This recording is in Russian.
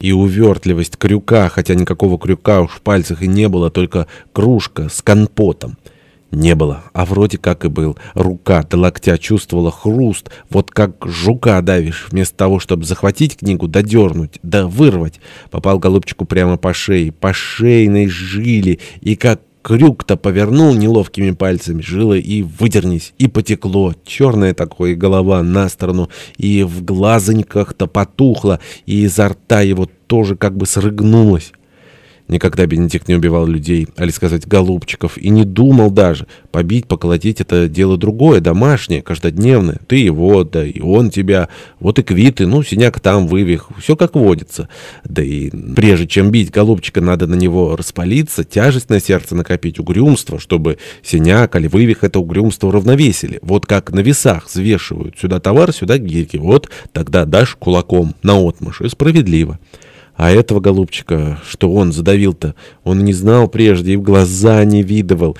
И увертливость крюка, хотя никакого крюка уж в пальцах и не было, только кружка с компотом. Не было, а вроде как и был. Рука до локтя чувствовала хруст, вот как жука давишь. Вместо того, чтобы захватить книгу, додернуть, да вырвать. Попал голубчику прямо по шее, по шейной жили, и как крюк-то повернул неловкими пальцами, жила и выдернись, и потекло. Черная такое голова на сторону, и в глазоньках-то потухло, и изо рта его тоже как бы срыгнулось. Никогда Бенедикт не убивал людей, али сказать, голубчиков, и не думал даже. Побить, поколотить — это дело другое, домашнее, каждодневное. Ты его, да и он тебя. Вот и квиты, ну, синяк там, вывих, все как водится. Да и прежде чем бить голубчика, надо на него распалиться, тяжесть на сердце накопить, угрюмство, чтобы синяк али вывих это угрюмство уравновесили. Вот как на весах взвешивают. Сюда товар, сюда гирьки. Вот тогда дашь кулаком наотмашь, и справедливо. А этого голубчика, что он задавил-то, он не знал прежде и в глаза не видывал.